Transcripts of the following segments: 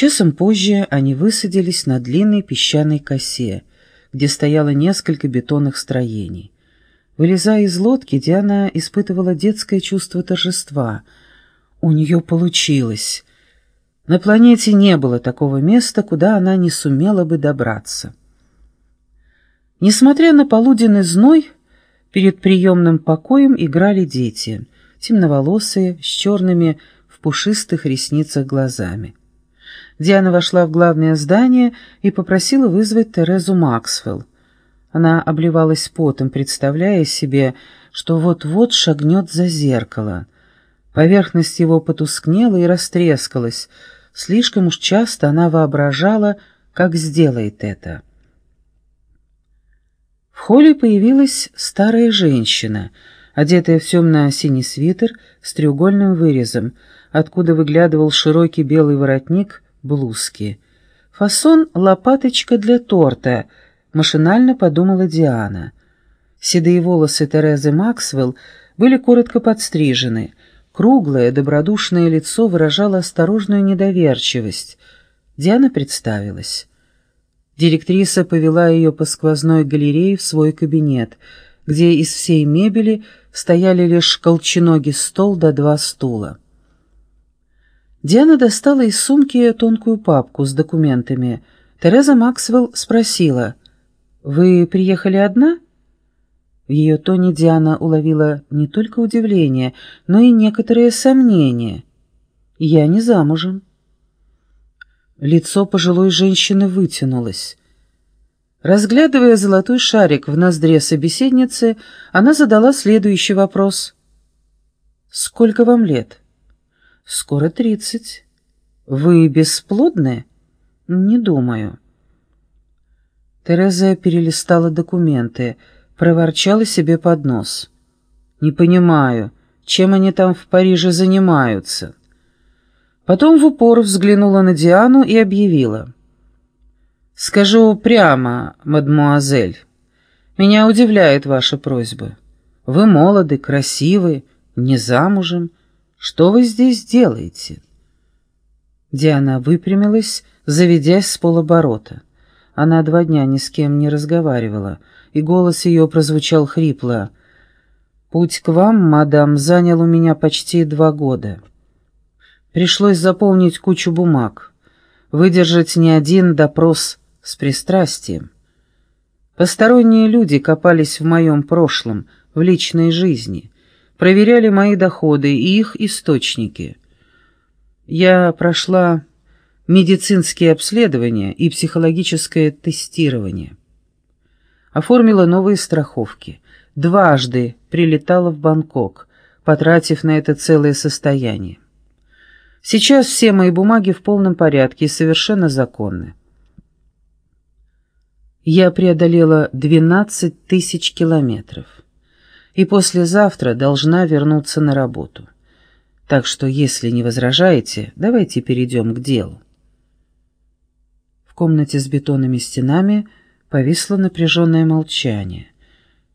Часом позже они высадились на длинной песчаной косе, где стояло несколько бетонных строений. Вылезая из лодки, Диана испытывала детское чувство торжества. У нее получилось. На планете не было такого места, куда она не сумела бы добраться. Несмотря на полуденный зной, перед приемным покоем играли дети, темноволосые, с черными в пушистых ресницах глазами. Диана вошла в главное здание и попросила вызвать Терезу Максвелл. Она обливалась потом, представляя себе, что вот-вот шагнет за зеркало. Поверхность его потускнела и растрескалась. Слишком уж часто она воображала, как сделает это. В холле появилась старая женщина, одетая в темно-синий свитер с треугольным вырезом, откуда выглядывал широкий белый воротник блузки. Фасон «лопаточка для торта», машинально подумала Диана. Седые волосы Терезы Максвелл были коротко подстрижены. Круглое, добродушное лицо выражало осторожную недоверчивость. Диана представилась. Директриса повела ее по сквозной галерее в свой кабинет, где из всей мебели стояли лишь колченогий стол да два стула. Диана достала из сумки тонкую папку с документами. Тереза Максвелл спросила, «Вы приехали одна?» В ее тоне Диана уловила не только удивление, но и некоторые сомнения. «Я не замужем». Лицо пожилой женщины вытянулось. Разглядывая золотой шарик в ноздре собеседницы, она задала следующий вопрос. «Сколько вам лет?» «Скоро тридцать». «Вы бесплодны?» «Не думаю». Тереза перелистала документы, проворчала себе под нос. «Не понимаю, чем они там в Париже занимаются?» Потом в упор взглянула на Диану и объявила. «Скажу прямо, мадмуазель, меня удивляет ваша просьба. Вы молоды, красивы, не замужем. Что вы здесь делаете?» Диана выпрямилась, заведясь с полоборота. Она два дня ни с кем не разговаривала, и голос ее прозвучал хрипло. «Путь к вам, мадам, занял у меня почти два года». Пришлось заполнить кучу бумаг, выдержать не один допрос с пристрастием. Посторонние люди копались в моем прошлом, в личной жизни, проверяли мои доходы и их источники. Я прошла медицинские обследования и психологическое тестирование. Оформила новые страховки. Дважды прилетала в Бангкок, потратив на это целое состояние. Сейчас все мои бумаги в полном порядке и совершенно законны. Я преодолела 12 тысяч километров и послезавтра должна вернуться на работу. Так что, если не возражаете, давайте перейдем к делу. В комнате с бетонными стенами повисло напряженное молчание.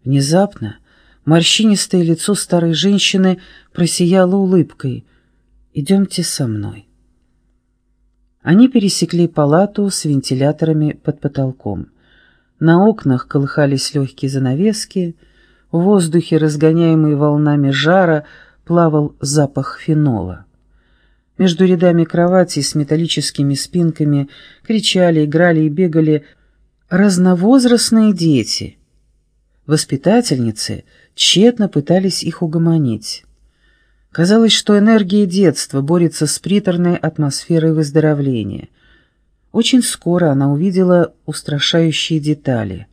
Внезапно морщинистое лицо старой женщины просияло улыбкой — Идемте со мной». Они пересекли палату с вентиляторами под потолком. На окнах колыхались легкие занавески, в воздухе, разгоняемый волнами жара, плавал запах фенола. Между рядами кроватей с металлическими спинками кричали, играли и бегали разновозрастные дети. Воспитательницы тщетно пытались их угомонить. Казалось, что энергия детства борется с приторной атмосферой выздоровления. Очень скоро она увидела устрашающие детали.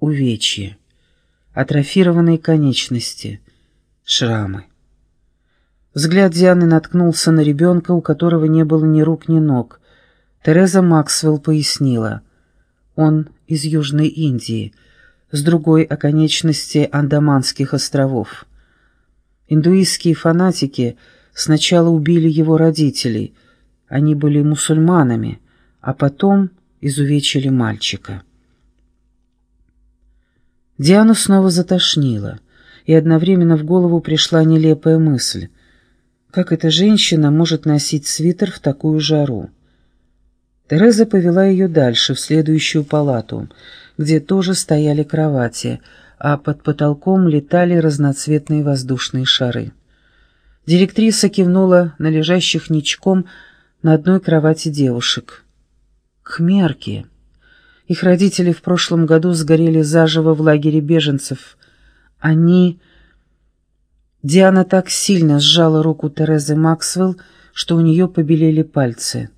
Увечья, атрофированные конечности, шрамы. Взгляд Дианы наткнулся на ребенка, у которого не было ни рук, ни ног. Тереза Максвелл пояснила. Он из Южной Индии, с другой оконечности Андаманских островов. Индуистские фанатики сначала убили его родителей, они были мусульманами, а потом изувечили мальчика. Диану снова затошнило, и одновременно в голову пришла нелепая мысль. Как эта женщина может носить свитер в такую жару? Тереза повела ее дальше, в следующую палату, где тоже стояли кровати, а под потолком летали разноцветные воздушные шары. Директриса кивнула на лежащих ничком на одной кровати девушек. Кхмерки. Их родители в прошлом году сгорели заживо в лагере беженцев. Они... Диана так сильно сжала руку Терезы Максвелл, что у нее побелели пальцы.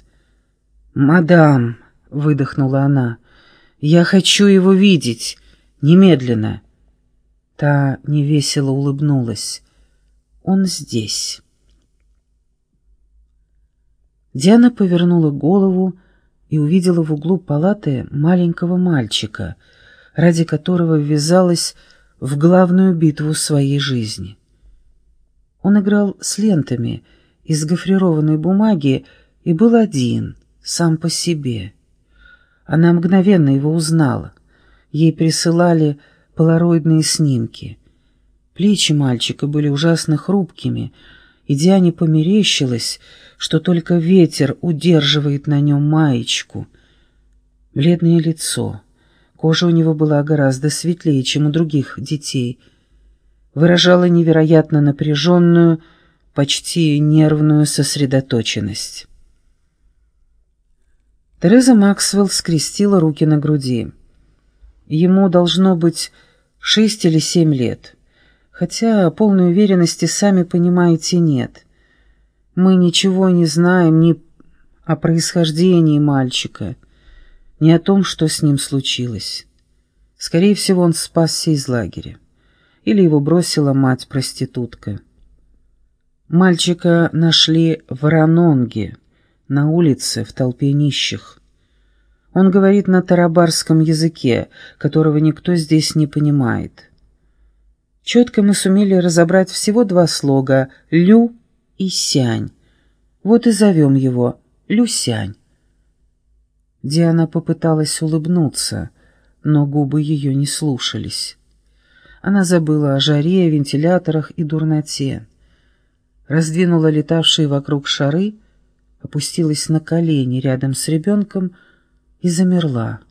«Мадам», — выдохнула она, — «я хочу его видеть. Немедленно». Та невесело улыбнулась. «Он здесь». Диана повернула голову и увидела в углу палаты маленького мальчика, ради которого ввязалась в главную битву своей жизни. Он играл с лентами из гофрированной бумаги и был один, сам по себе. Она мгновенно его узнала. Ей присылали полароидные снимки. Плечи мальчика были ужасно хрупкими, и Диане померещилось, что только ветер удерживает на нем маечку. Бледное лицо. Кожа у него была гораздо светлее, чем у других детей. Выражала невероятно напряженную, почти нервную сосредоточенность. Тереза Максвелл скрестила руки на груди. Ему должно быть шесть или семь лет хотя полной уверенности, сами понимаете, нет. Мы ничего не знаем ни о происхождении мальчика, ни о том, что с ним случилось. Скорее всего, он спасся из лагеря. Или его бросила мать-проститутка. Мальчика нашли в Ранонге, на улице, в толпе нищих. Он говорит на тарабарском языке, которого никто здесь не понимает. Четко мы сумели разобрать всего два слога «лю» и «сянь». Вот и зовем его Люсянь. Диана попыталась улыбнуться, но губы ее не слушались. Она забыла о жаре, вентиляторах и дурноте. Раздвинула летавшие вокруг шары, опустилась на колени рядом с ребенком и замерла,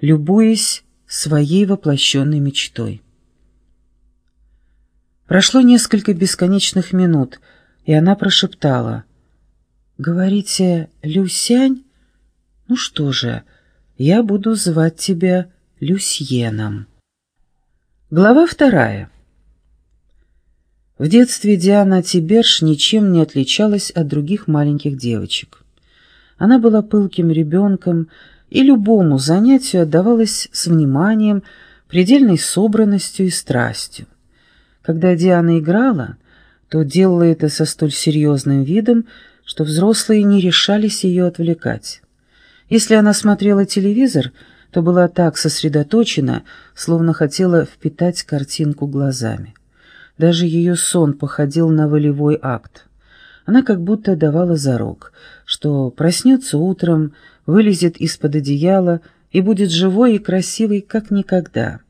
любуясь своей воплощенной мечтой. Прошло несколько бесконечных минут, и она прошептала. «Говорите, Люсянь? Ну что же, я буду звать тебя Люсьеном». Глава вторая. В детстве Диана Тиберш ничем не отличалась от других маленьких девочек. Она была пылким ребенком и любому занятию отдавалась с вниманием, предельной собранностью и страстью. Когда Диана играла, то делала это со столь серьезным видом, что взрослые не решались ее отвлекать. Если она смотрела телевизор, то была так сосредоточена, словно хотела впитать картинку глазами. Даже ее сон походил на волевой акт. Она как будто давала зарок, что проснется утром, вылезет из-под одеяла и будет живой и красивой, как никогда.